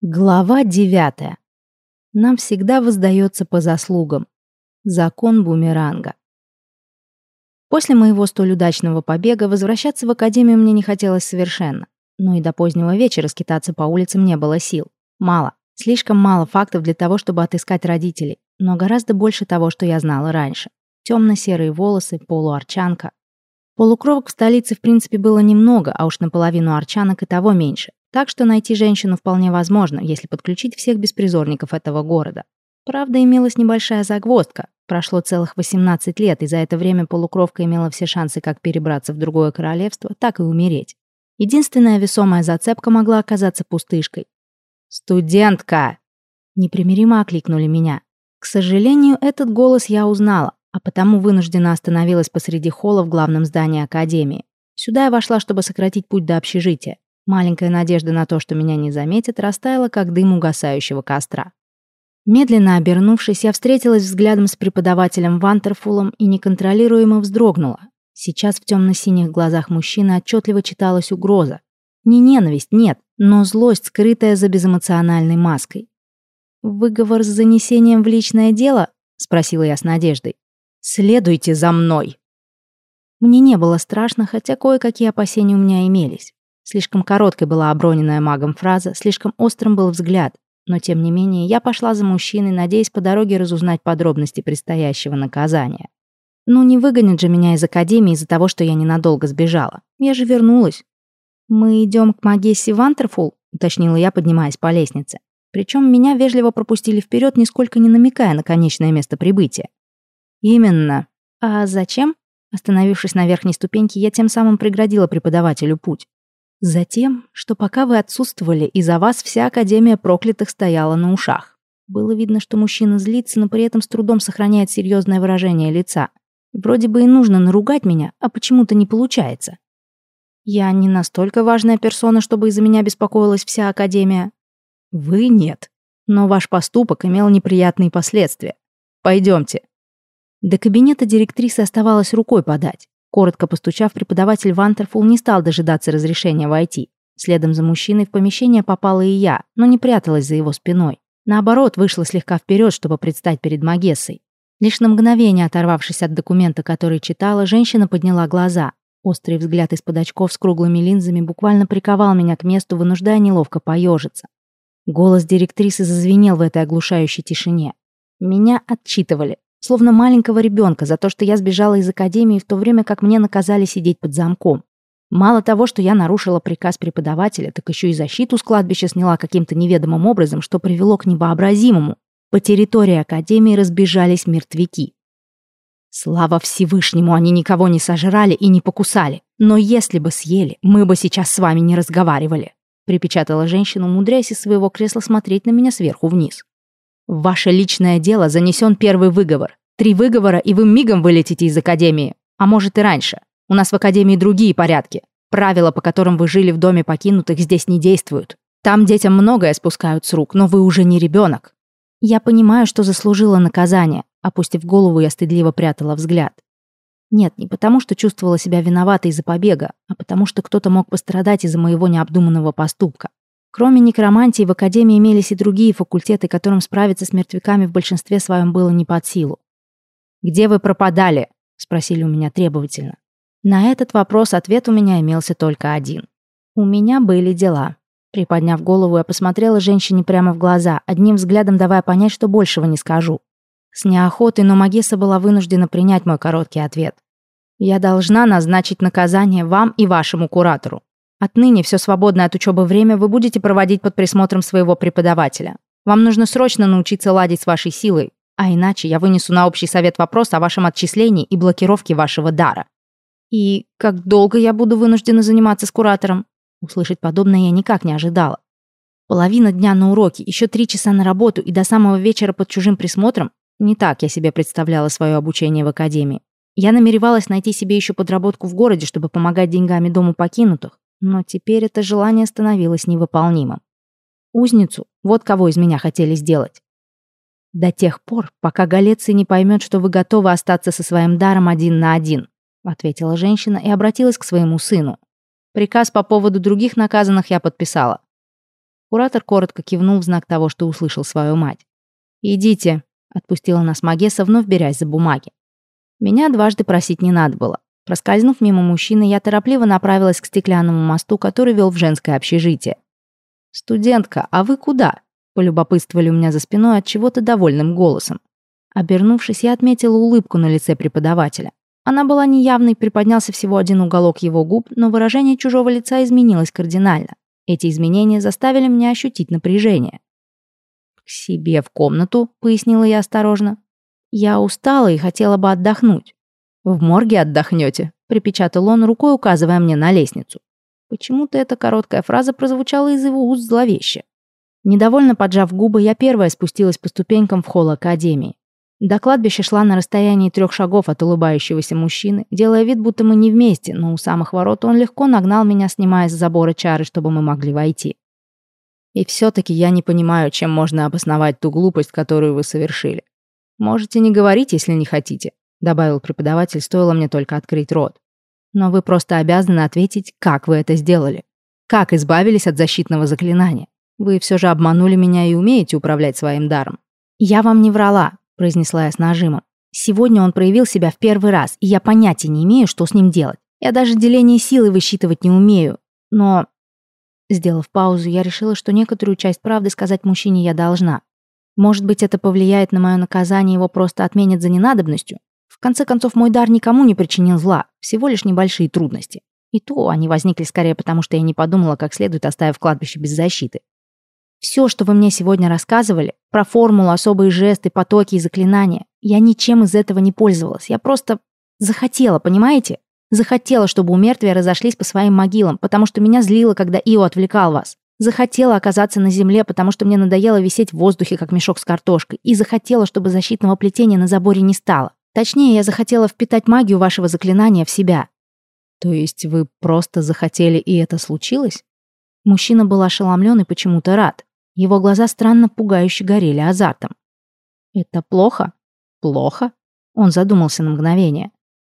Глава девятая. Нам всегда воздается по заслугам. Закон бумеранга. После моего столь удачного побега возвращаться в академию мне не хотелось совершенно. Но и до позднего вечера скитаться по улицам не было сил. Мало. Слишком мало фактов для того, чтобы отыскать родителей. Но гораздо больше того, что я знала раньше. Темно-серые волосы, полуарчанка. Полукровок в столице в принципе было немного, а уж наполовину арчанок и того меньше. Так что найти женщину вполне возможно, если подключить всех беспризорников этого города. Правда, имелась небольшая загвоздка. Прошло целых 18 лет, и за это время полукровка имела все шансы как перебраться в другое королевство, так и умереть. Единственная весомая зацепка могла оказаться пустышкой. «Студентка!» Непримиримо окликнули меня. К сожалению, этот голос я узнала, а потому вынуждена остановилась посреди холла в главном здании Академии. Сюда я вошла, чтобы сократить путь до общежития. Маленькая надежда на то, что меня не заметят, растаяла, как дым угасающего костра. Медленно обернувшись, я встретилась взглядом с преподавателем Вантерфулом и неконтролируемо вздрогнула. Сейчас в темно-синих глазах мужчины отчетливо читалась угроза. Не ненависть, нет, но злость, скрытая за безэмоциональной маской. «Выговор с занесением в личное дело?» — спросила я с надеждой. «Следуйте за мной!» Мне не было страшно, хотя кое-какие опасения у меня имелись. Слишком короткой была оброненная магом фраза, слишком острым был взгляд. Но, тем не менее, я пошла за мужчиной, надеясь по дороге разузнать подробности предстоящего наказания. Ну, не выгонят же меня из академии из-за того, что я ненадолго сбежала. Я же вернулась. «Мы идем к Магессе Вантерфул», — уточнила я, поднимаясь по лестнице. Причем меня вежливо пропустили вперед, нисколько не намекая на конечное место прибытия. «Именно. А зачем?» Остановившись на верхней ступеньке, я тем самым преградила преподавателю путь. Затем, что пока вы отсутствовали, из-за вас вся Академия проклятых стояла на ушах. Было видно, что мужчина злится, но при этом с трудом сохраняет серьезное выражение лица. Вроде бы и нужно наругать меня, а почему-то не получается. Я не настолько важная персона, чтобы из-за меня беспокоилась вся Академия. Вы нет. Но ваш поступок имел неприятные последствия. Пойдемте. До кабинета директрисы оставалось рукой подать. Коротко постучав, преподаватель Вантерфул не стал дожидаться разрешения войти. Следом за мужчиной в помещение попала и я, но не пряталась за его спиной. Наоборот, вышла слегка вперед, чтобы предстать перед Магессой. Лишь на мгновение оторвавшись от документа, который читала, женщина подняла глаза. Острый взгляд из-под очков с круглыми линзами буквально приковал меня к месту, вынуждая неловко поежиться. Голос директрисы зазвенел в этой оглушающей тишине. Меня отчитывали. Словно маленького ребенка за то, что я сбежала из академии в то время, как мне наказали сидеть под замком. Мало того, что я нарушила приказ преподавателя, так еще и защиту с кладбища сняла каким-то неведомым образом, что привело к невообразимому. По территории академии разбежались мертвяки. Слава Всевышнему, они никого не сожрали и не покусали. Но если бы съели, мы бы сейчас с вами не разговаривали. Припечатала женщина, умудряясь из своего кресла смотреть на меня сверху вниз. Ваше личное дело занесен первый выговор. Три выговора, и вы мигом вылетите из академии. А может и раньше. У нас в академии другие порядки. Правила, по которым вы жили в доме покинутых, здесь не действуют. Там детям многое спускают с рук, но вы уже не ребенок. Я понимаю, что заслужила наказание. Опустив голову, я стыдливо прятала взгляд. Нет, не потому, что чувствовала себя виноватой из-за побега, а потому, что кто-то мог пострадать из-за моего необдуманного поступка. Кроме некромантии, в Академии имелись и другие факультеты, которым справиться с мертвяками в большинстве своем было не под силу. «Где вы пропадали?» — спросили у меня требовательно. На этот вопрос ответ у меня имелся только один. У меня были дела. Приподняв голову, я посмотрела женщине прямо в глаза, одним взглядом давая понять, что большего не скажу. С неохотой, но Магесса была вынуждена принять мой короткий ответ. «Я должна назначить наказание вам и вашему куратору. Отныне все свободное от учебы время вы будете проводить под присмотром своего преподавателя. Вам нужно срочно научиться ладить с вашей силой, а иначе я вынесу на общий совет вопрос о вашем отчислении и блокировке вашего дара. И как долго я буду вынуждена заниматься с куратором? Услышать подобное я никак не ожидала. Половина дня на уроке, еще три часа на работу и до самого вечера под чужим присмотром не так я себе представляла свое обучение в академии. Я намеревалась найти себе еще подработку в городе, чтобы помогать деньгами дому покинутых. Но теперь это желание становилось невыполнимым. Узницу, вот кого из меня хотели сделать. До тех пор, пока Галеций не поймет, что вы готовы остаться со своим даром один на один, ответила женщина и обратилась к своему сыну. Приказ по поводу других наказанных я подписала. Куратор коротко кивнул в знак того, что услышал свою мать. «Идите», — отпустила нас Магеса, вновь берясь за бумаги. Меня дважды просить не надо было. Проскользнув мимо мужчины, я торопливо направилась к стеклянному мосту, который вел в женское общежитие. «Студентка, а вы куда?» – полюбопытствовали у меня за спиной от чего-то довольным голосом. Обернувшись, я отметила улыбку на лице преподавателя. Она была неявной, приподнялся всего один уголок его губ, но выражение чужого лица изменилось кардинально. Эти изменения заставили меня ощутить напряжение. «К себе в комнату», — пояснила я осторожно. «Я устала и хотела бы отдохнуть». «В морге отдохнете», — припечатал он, рукой указывая мне на лестницу. Почему-то эта короткая фраза прозвучала из его уст зловеще. Недовольно поджав губы, я первая спустилась по ступенькам в холл Академии. До кладбища шла на расстоянии трех шагов от улыбающегося мужчины, делая вид, будто мы не вместе, но у самых ворот он легко нагнал меня, снимая с забора чары, чтобы мы могли войти. И все-таки я не понимаю, чем можно обосновать ту глупость, которую вы совершили. Можете не говорить, если не хотите добавил преподаватель, стоило мне только открыть рот. Но вы просто обязаны ответить, как вы это сделали. Как избавились от защитного заклинания? Вы все же обманули меня и умеете управлять своим даром. Я вам не врала, произнесла я с нажимом. Сегодня он проявил себя в первый раз, и я понятия не имею, что с ним делать. Я даже деление силы высчитывать не умею. Но... Сделав паузу, я решила, что некоторую часть правды сказать мужчине я должна. Может быть, это повлияет на мое наказание, его просто отменят за ненадобностью? В конце концов, мой дар никому не причинил зла, всего лишь небольшие трудности. И то они возникли скорее потому, что я не подумала, как следует, оставив кладбище без защиты. Все, что вы мне сегодня рассказывали, про формулу, особые жесты, потоки и заклинания, я ничем из этого не пользовалась. Я просто захотела, понимаете? Захотела, чтобы у мертвия разошлись по своим могилам, потому что меня злило, когда Ио отвлекал вас. Захотела оказаться на земле, потому что мне надоело висеть в воздухе, как мешок с картошкой. И захотела, чтобы защитного плетения на заборе не стало. Точнее, я захотела впитать магию вашего заклинания в себя. То есть вы просто захотели, и это случилось? Мужчина был ошеломлен и почему-то рад. Его глаза странно пугающе горели азартом. Это плохо? Плохо? Он задумался на мгновение.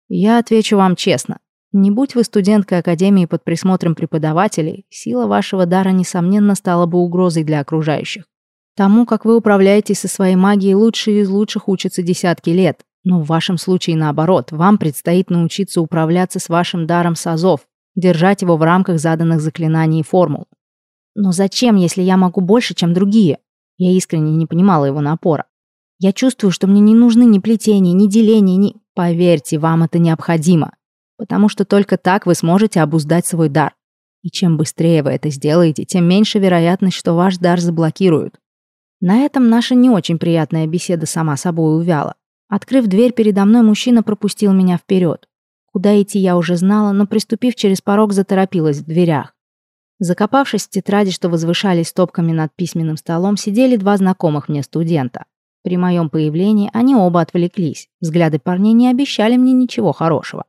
Я отвечу вам честно. Не будь вы студенткой Академии под присмотром преподавателей, сила вашего дара, несомненно, стала бы угрозой для окружающих. Тому, как вы управляетесь со своей магией, лучшие из лучших учатся десятки лет. Но в вашем случае наоборот, вам предстоит научиться управляться с вашим даром сазов, держать его в рамках заданных заклинаний и формул. Но зачем, если я могу больше, чем другие? Я искренне не понимала его напора. Я чувствую, что мне не нужны ни плетения, ни деления, ни... Поверьте, вам это необходимо. Потому что только так вы сможете обуздать свой дар. И чем быстрее вы это сделаете, тем меньше вероятность, что ваш дар заблокируют. На этом наша не очень приятная беседа сама собой увяла. Открыв дверь передо мной, мужчина пропустил меня вперед. Куда идти я уже знала, но, приступив через порог, заторопилась в дверях. Закопавшись в тетради, что возвышались стопками над письменным столом, сидели два знакомых мне студента. При моем появлении они оба отвлеклись. Взгляды парней не обещали мне ничего хорошего.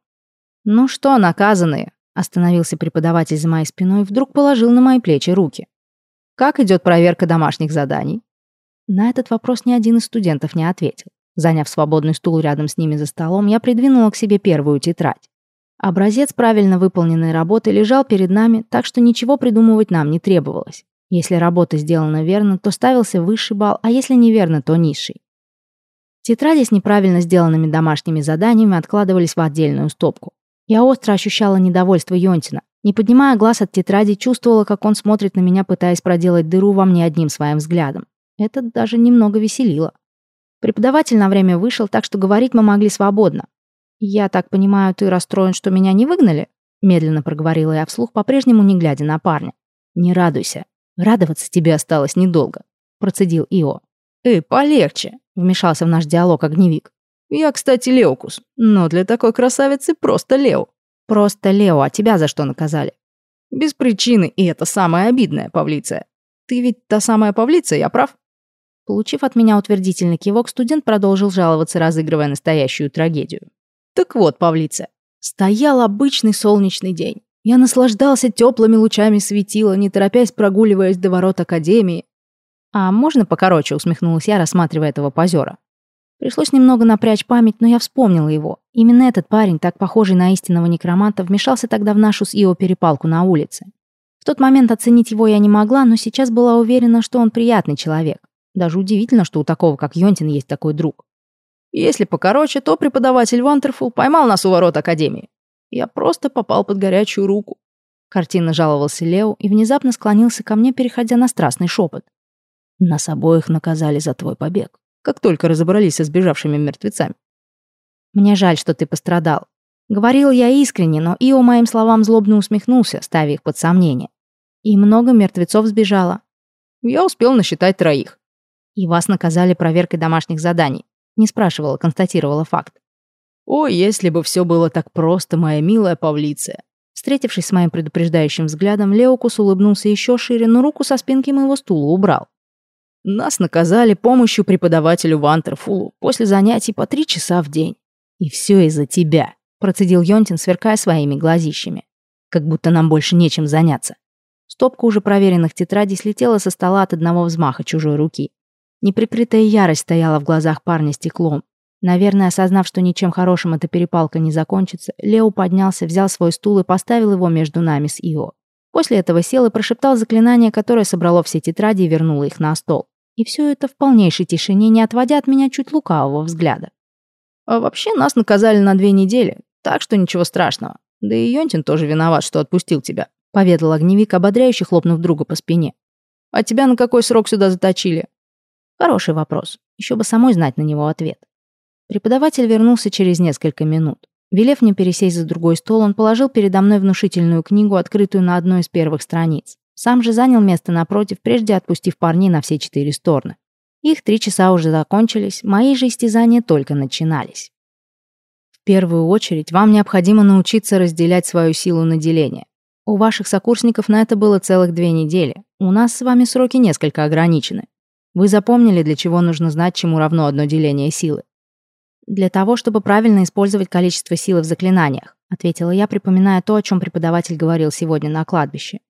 «Ну что, наказанные?» – остановился преподаватель за моей спиной вдруг положил на мои плечи руки. «Как идет проверка домашних заданий?» На этот вопрос ни один из студентов не ответил. Заняв свободный стул рядом с ними за столом, я придвинула к себе первую тетрадь. Образец правильно выполненной работы лежал перед нами, так что ничего придумывать нам не требовалось. Если работа сделана верно, то ставился высший балл, а если неверно, то низший. Тетради с неправильно сделанными домашними заданиями откладывались в отдельную стопку. Я остро ощущала недовольство Йонтина. Не поднимая глаз от тетради, чувствовала, как он смотрит на меня, пытаясь проделать дыру во мне одним своим взглядом. Это даже немного веселило. Преподаватель на время вышел, так что говорить мы могли свободно. «Я так понимаю, ты расстроен, что меня не выгнали?» Медленно проговорила я вслух, по-прежнему не глядя на парня. «Не радуйся. Радоваться тебе осталось недолго», процедил Ио. «Эй, полегче», вмешался в наш диалог огневик. «Я, кстати, Леокус, но для такой красавицы просто Лео». «Просто Лео, а тебя за что наказали?» «Без причины, и это самое обидное, Павлиция. Ты ведь та самая Павлица, я прав?» Получив от меня утвердительный кивок, студент продолжил жаловаться, разыгрывая настоящую трагедию. Так вот, Павлица, стоял обычный солнечный день. Я наслаждался теплыми лучами светила, не торопясь прогуливаясь до ворот Академии. «А можно покороче?» — усмехнулась я, рассматривая этого позера. Пришлось немного напрячь память, но я вспомнила его. Именно этот парень, так похожий на истинного некроманта, вмешался тогда в нашу с Ио перепалку на улице. В тот момент оценить его я не могла, но сейчас была уверена, что он приятный человек. Даже удивительно, что у такого, как Йонтин, есть такой друг. Если покороче, то преподаватель Вантерфул поймал нас у ворот Академии. Я просто попал под горячую руку. Картинно жаловался Лео и внезапно склонился ко мне, переходя на страстный шепот. Нас обоих наказали за твой побег, как только разобрались со сбежавшими мертвецами. Мне жаль, что ты пострадал. Говорил я искренне, но Ио моим словам злобно усмехнулся, ставя их под сомнение. И много мертвецов сбежало. Я успел насчитать троих. И вас наказали проверкой домашних заданий. Не спрашивала, констатировала факт. О, если бы все было так просто, моя милая Павлиция. Встретившись с моим предупреждающим взглядом, Леокус улыбнулся еще шире, но руку со спинки моего стула убрал. Нас наказали помощью преподавателю Вантерфулу после занятий по три часа в день. И все из-за тебя, процедил Йонтин, сверкая своими глазищами. Как будто нам больше нечем заняться. Стопка уже проверенных тетрадей слетела со стола от одного взмаха чужой руки. Неприкрытая ярость стояла в глазах парня стеклом. Наверное, осознав, что ничем хорошим эта перепалка не закончится, Лео поднялся, взял свой стул и поставил его между нами с Ио. После этого сел и прошептал заклинание, которое собрало все тетради и вернуло их на стол. И все это в полнейшей тишине, не отводя от меня чуть лукавого взгляда. А вообще нас наказали на две недели, так что ничего страшного. Да и Йонтин тоже виноват, что отпустил тебя», — поведал огневик, ободряюще хлопнув друга по спине. «А тебя на какой срок сюда заточили?» Хороший вопрос. Еще бы самой знать на него ответ. Преподаватель вернулся через несколько минут. Велев мне пересесть за другой стол, он положил передо мной внушительную книгу, открытую на одной из первых страниц. Сам же занял место напротив, прежде отпустив парней на все четыре стороны. Их три часа уже закончились, мои же истязания только начинались. В первую очередь, вам необходимо научиться разделять свою силу на деление. У ваших сокурсников на это было целых две недели. У нас с вами сроки несколько ограничены. Вы запомнили, для чего нужно знать, чему равно одно деление силы? Для того, чтобы правильно использовать количество силы в заклинаниях, ответила я, припоминая то, о чем преподаватель говорил сегодня на кладбище.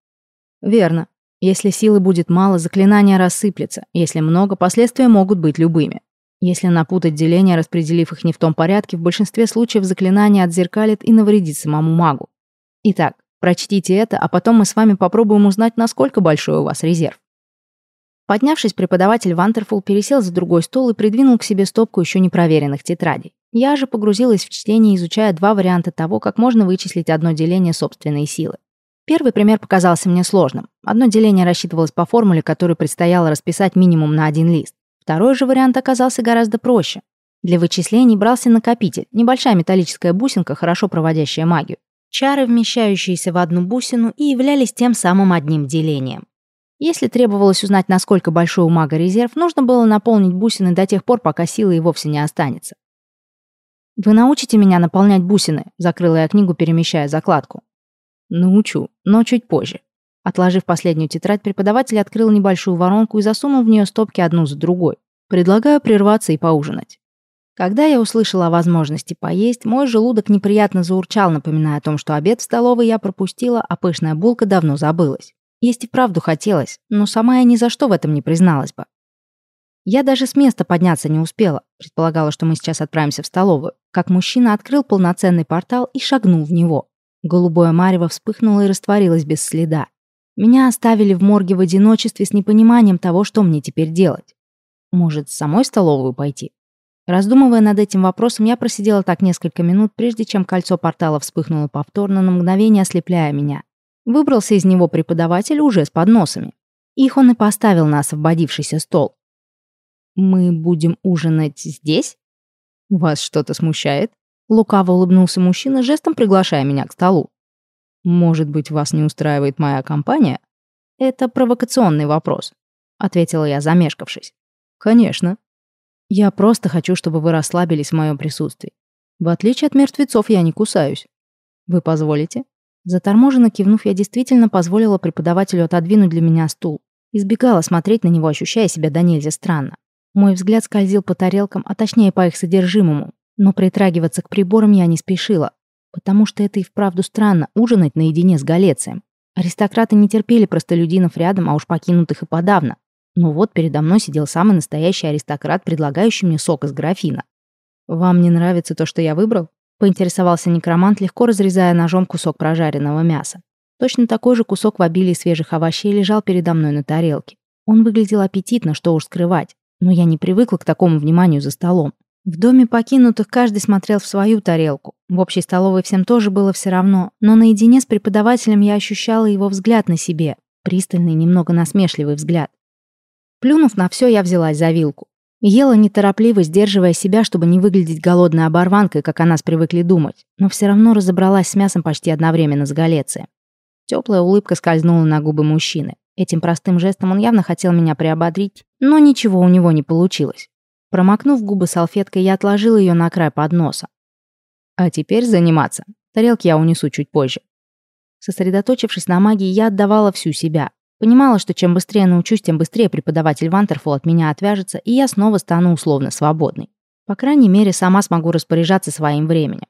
Верно. Если силы будет мало, заклинание рассыплется. Если много, последствия могут быть любыми. Если напутать деления, распределив их не в том порядке, в большинстве случаев заклинание отзеркалит и навредит самому магу. Итак, прочтите это, а потом мы с вами попробуем узнать, насколько большой у вас резерв. Поднявшись, преподаватель Вантерфул пересел за другой стол и придвинул к себе стопку еще непроверенных тетрадей. Я же погрузилась в чтение, изучая два варианта того, как можно вычислить одно деление собственной силы. Первый пример показался мне сложным. Одно деление рассчитывалось по формуле, которую предстояло расписать минимум на один лист. Второй же вариант оказался гораздо проще. Для вычислений брался накопитель, небольшая металлическая бусинка, хорошо проводящая магию. Чары, вмещающиеся в одну бусину, и являлись тем самым одним делением. Если требовалось узнать, насколько большой у мага резерв, нужно было наполнить бусины до тех пор, пока силы и вовсе не останется. «Вы научите меня наполнять бусины?» — закрыла я книгу, перемещая закладку. «Научу, но чуть позже». Отложив последнюю тетрадь, преподаватель открыл небольшую воронку и засунул в нее стопки одну за другой. «Предлагаю прерваться и поужинать». Когда я услышала о возможности поесть, мой желудок неприятно заурчал, напоминая о том, что обед в столовой я пропустила, а пышная булка давно забылась. Есть и правду хотелось, но сама я ни за что в этом не призналась бы. Я даже с места подняться не успела, предполагала, что мы сейчас отправимся в столовую, как мужчина открыл полноценный портал и шагнул в него. Голубое марево вспыхнуло и растворилось без следа. Меня оставили в морге в одиночестве с непониманием того, что мне теперь делать. Может, самой столовую пойти? Раздумывая над этим вопросом, я просидела так несколько минут, прежде чем кольцо портала вспыхнуло повторно, на мгновение ослепляя меня. Выбрался из него преподаватель уже с подносами. Их он и поставил на освободившийся стол. «Мы будем ужинать здесь?» «Вас что-то смущает?» Лукаво улыбнулся мужчина, жестом приглашая меня к столу. «Может быть, вас не устраивает моя компания?» «Это провокационный вопрос», — ответила я, замешкавшись. «Конечно. Я просто хочу, чтобы вы расслабились в моем присутствии. В отличие от мертвецов, я не кусаюсь. Вы позволите?» Заторможенно кивнув, я действительно позволила преподавателю отодвинуть для меня стул. Избегала смотреть на него, ощущая себя до нельзя странно. Мой взгляд скользил по тарелкам, а точнее по их содержимому. Но притрагиваться к приборам я не спешила. Потому что это и вправду странно, ужинать наедине с Галецием. Аристократы не терпели простолюдинов рядом, а уж покинутых и подавно. Но вот передо мной сидел самый настоящий аристократ, предлагающий мне сок из графина. «Вам не нравится то, что я выбрал?» Поинтересовался некромант, легко разрезая ножом кусок прожаренного мяса. Точно такой же кусок в обилии свежих овощей лежал передо мной на тарелке. Он выглядел аппетитно, что уж скрывать, но я не привыкла к такому вниманию за столом. В доме покинутых каждый смотрел в свою тарелку. В общей столовой всем тоже было все равно, но наедине с преподавателем я ощущала его взгляд на себе, пристальный, немного насмешливый взгляд. Плюнув на все, я взялась за вилку. Ела неторопливо, сдерживая себя, чтобы не выглядеть голодной оборванкой, как о нас привыкли думать, но все равно разобралась с мясом почти одновременно с Галецием. Теплая улыбка скользнула на губы мужчины. Этим простым жестом он явно хотел меня приободрить, но ничего у него не получилось. Промокнув губы салфеткой, я отложила ее на край подноса. А теперь заниматься. Тарелки я унесу чуть позже. Сосредоточившись на магии, я отдавала всю себя. Понимала, что чем быстрее научусь, тем быстрее преподаватель Вантерфол от меня отвяжется, и я снова стану условно свободной. По крайней мере, сама смогу распоряжаться своим временем.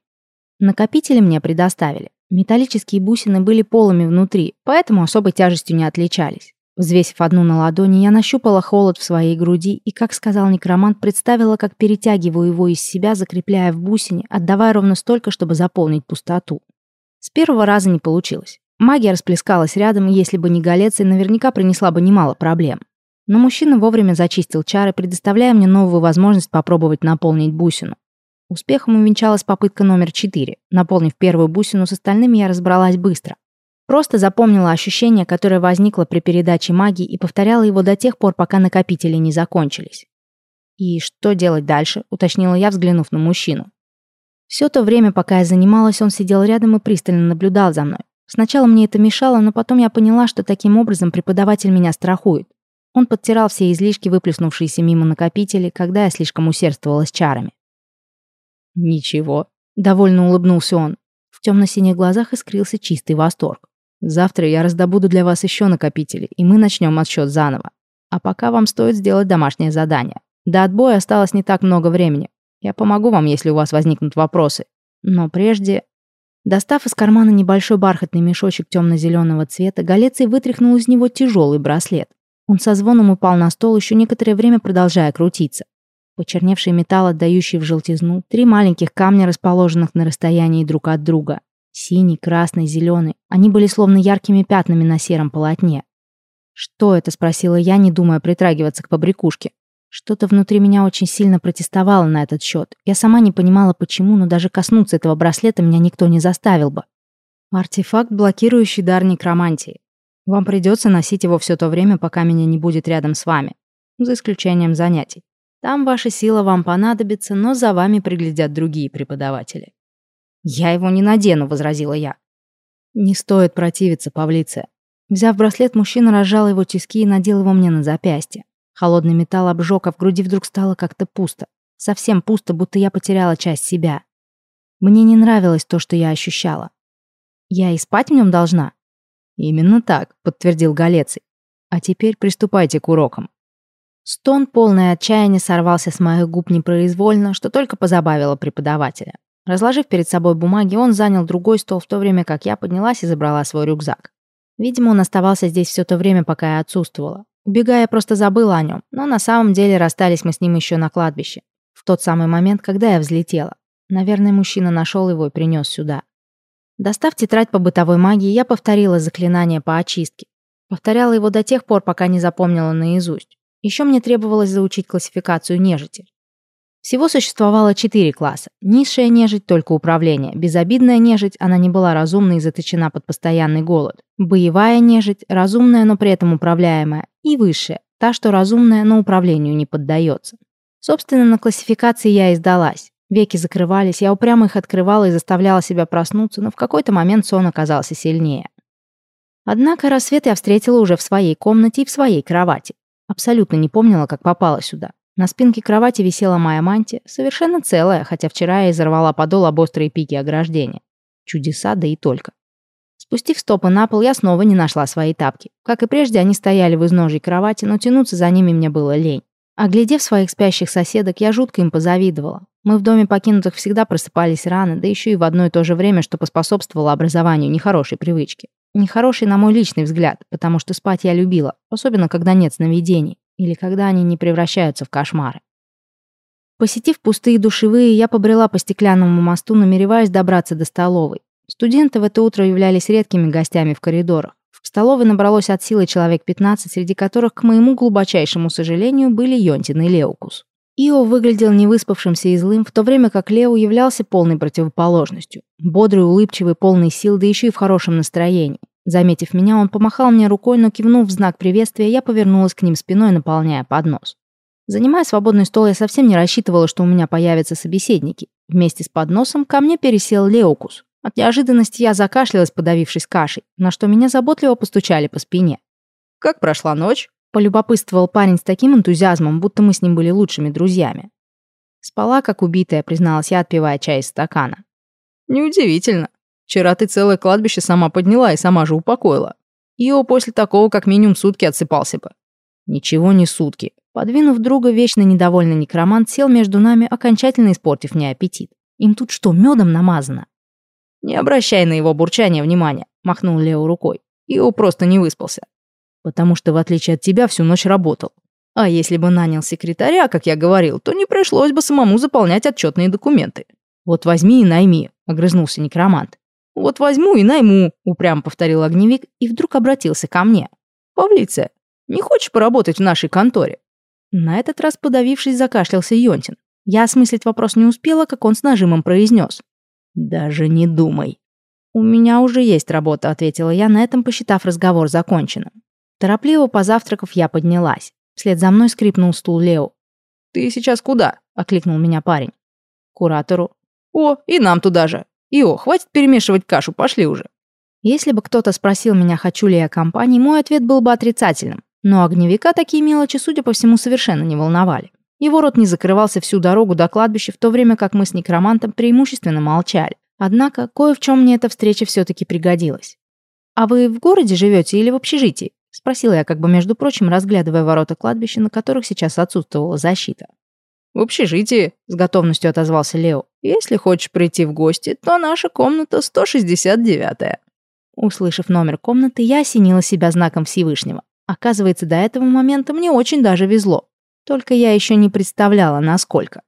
Накопители мне предоставили. Металлические бусины были полыми внутри, поэтому особой тяжестью не отличались. Взвесив одну на ладони, я нащупала холод в своей груди и, как сказал некромант, представила, как перетягиваю его из себя, закрепляя в бусине, отдавая ровно столько, чтобы заполнить пустоту. С первого раза не получилось. Магия расплескалась рядом, и если бы не Галеция, наверняка принесла бы немало проблем. Но мужчина вовремя зачистил чары, предоставляя мне новую возможность попробовать наполнить бусину. Успехом увенчалась попытка номер четыре. Наполнив первую бусину с остальными, я разобралась быстро. Просто запомнила ощущение, которое возникло при передаче магии и повторяла его до тех пор, пока накопители не закончились. «И что делать дальше?» — уточнила я, взглянув на мужчину. Все то время, пока я занималась, он сидел рядом и пристально наблюдал за мной. Сначала мне это мешало, но потом я поняла, что таким образом преподаватель меня страхует. Он подтирал все излишки, выплеснувшиеся мимо накопители, когда я слишком усердствовала с чарами. «Ничего», — довольно улыбнулся он. В темно-синих глазах искрился чистый восторг. «Завтра я раздобуду для вас еще накопители, и мы начнем отсчет заново. А пока вам стоит сделать домашнее задание. До отбоя осталось не так много времени. Я помогу вам, если у вас возникнут вопросы. Но прежде...» Достав из кармана небольшой бархатный мешочек темно-зеленого цвета, Галеций вытряхнул из него тяжелый браслет. Он со звоном упал на стол, еще некоторое время продолжая крутиться. Почерневший металл, отдающий в желтизну, три маленьких камня, расположенных на расстоянии друг от друга. Синий, красный, зеленый. Они были словно яркими пятнами на сером полотне. «Что это?» — спросила я, не думая притрагиваться к побрякушке. Что-то внутри меня очень сильно протестовало на этот счет. Я сама не понимала, почему, но даже коснуться этого браслета меня никто не заставил бы. Артефакт, блокирующий дар некромантии. Вам придется носить его все то время, пока меня не будет рядом с вами. За исключением занятий. Там ваша сила вам понадобится, но за вами приглядят другие преподаватели. «Я его не надену», — возразила я. «Не стоит противиться, Павлиция». Взяв браслет, мужчина разжал его тиски и надел его мне на запястье. Холодный металл обжег, а в груди вдруг стало как-то пусто. Совсем пусто, будто я потеряла часть себя. Мне не нравилось то, что я ощущала. «Я и спать в нем должна?» «Именно так», — подтвердил Галеций. «А теперь приступайте к урокам». Стон, полный отчаяния, сорвался с моих губ непроизвольно, что только позабавило преподавателя. Разложив перед собой бумаги, он занял другой стол, в то время как я поднялась и забрала свой рюкзак. Видимо, он оставался здесь все то время, пока я отсутствовала. Убегая, просто забыла о нем, но на самом деле расстались мы с ним еще на кладбище. В тот самый момент, когда я взлетела. Наверное, мужчина нашел его и принес сюда. Достав тетрадь по бытовой магии, я повторила заклинание по очистке. Повторяла его до тех пор, пока не запомнила наизусть. Еще мне требовалось заучить классификацию нежити. Всего существовало четыре класса. Низшая нежить – только управление. Безобидная нежить – она не была разумной и заточена под постоянный голод. Боевая нежить – разумная, но при этом управляемая. И высшая – та, что разумная, но управлению не поддается. Собственно, на классификации я и сдалась. Веки закрывались, я упрямо их открывала и заставляла себя проснуться, но в какой-то момент сон оказался сильнее. Однако рассвет я встретила уже в своей комнате и в своей кровати. Абсолютно не помнила, как попала сюда. На спинке кровати висела моя мантия, совершенно целая, хотя вчера я изорвала подол об острые пики ограждения. Чудеса, да и только. Спустив стопы на пол, я снова не нашла свои тапки. Как и прежде, они стояли в изножьей кровати, но тянуться за ними мне было лень. Оглядев своих спящих соседок, я жутко им позавидовала. Мы в доме покинутых всегда просыпались рано, да еще и в одно и то же время, что поспособствовало образованию нехорошей привычки. Нехороший, на мой личный взгляд, потому что спать я любила, особенно когда нет сновидений, или когда они не превращаются в кошмары. Посетив пустые душевые, я побрела по стеклянному мосту, намереваясь добраться до столовой. Студенты в это утро являлись редкими гостями в коридорах. В столовой набралось от силы человек 15, среди которых, к моему глубочайшему сожалению, были Йонтин и Леукус. Ио выглядел невыспавшимся и злым, в то время как Лео являлся полной противоположностью. Бодрый, улыбчивый, полный сил, да еще и в хорошем настроении. Заметив меня, он помахал мне рукой, но кивнув в знак приветствия, я повернулась к ним спиной, наполняя поднос. Занимая свободный стол, я совсем не рассчитывала, что у меня появятся собеседники. Вместе с подносом ко мне пересел Леокус. От неожиданности я закашлялась, подавившись кашей, на что меня заботливо постучали по спине. «Как прошла ночь?» Полюбопытствовал парень с таким энтузиазмом, будто мы с ним были лучшими друзьями. Спала, как убитая, призналась я, отпивая чай из стакана. Неудивительно. Вчера ты целое кладбище сама подняла и сама же упокоила. Ио после такого как минимум сутки отсыпался бы. Ничего не сутки. Подвинув друга, вечно недовольный некромант сел между нами, окончательно испортив мне аппетит. Им тут что, медом намазано? Не обращай на его бурчание внимания, махнул Лео рукой. Ио просто не выспался потому что, в отличие от тебя, всю ночь работал. А если бы нанял секретаря, как я говорил, то не пришлось бы самому заполнять отчетные документы. Вот возьми и найми, огрызнулся некромант. Вот возьму и найму, упрямо повторил огневик и вдруг обратился ко мне. Павлиция, не хочешь поработать в нашей конторе? На этот раз, подавившись, закашлялся Йонтин. Я осмыслить вопрос не успела, как он с нажимом произнес. «Даже не думай». «У меня уже есть работа», — ответила я, на этом посчитав разговор законченным. Торопливо позавтракав, я поднялась. Вслед за мной скрипнул стул Лео. «Ты сейчас куда?» — окликнул меня парень. «Куратору». «О, и нам туда же. Ио, хватит перемешивать кашу, пошли уже». Если бы кто-то спросил меня, хочу ли я компании, мой ответ был бы отрицательным. Но огневика такие мелочи, судя по всему, совершенно не волновали. Его рот не закрывался всю дорогу до кладбища, в то время как мы с некромантом преимущественно молчали. Однако, кое в чем мне эта встреча все-таки пригодилась. «А вы в городе живете или в общежитии?» Спросила я, как бы между прочим, разглядывая ворота кладбища, на которых сейчас отсутствовала защита. «В общежитии», — с готовностью отозвался Лео. «Если хочешь прийти в гости, то наша комната 169-я». Услышав номер комнаты, я осенила себя знаком Всевышнего. Оказывается, до этого момента мне очень даже везло. Только я еще не представляла, насколько.